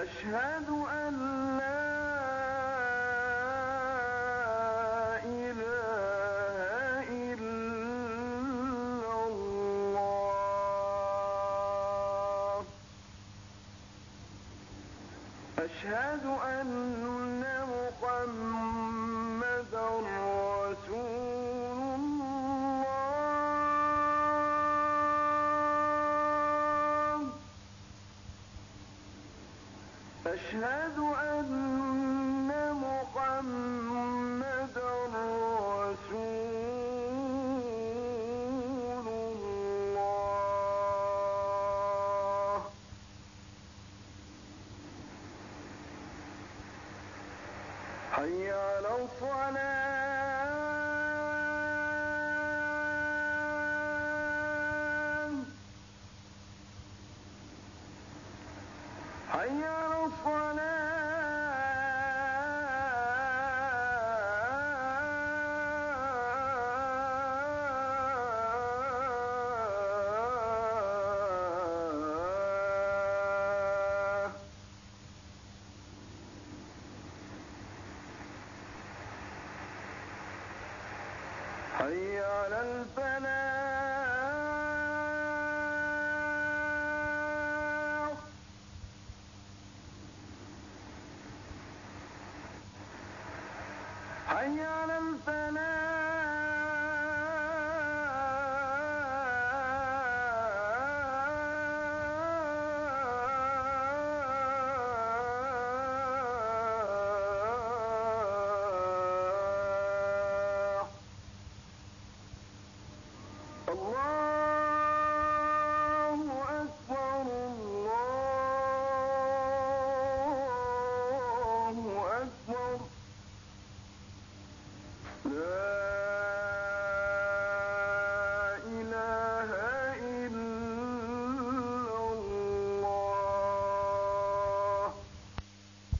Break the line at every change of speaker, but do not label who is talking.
أشهد أن لا إله إلا الله. أشهد أن محمدا أشهد أن محمدا رسول الله. حي على الصلاة. حي على حي حي على الله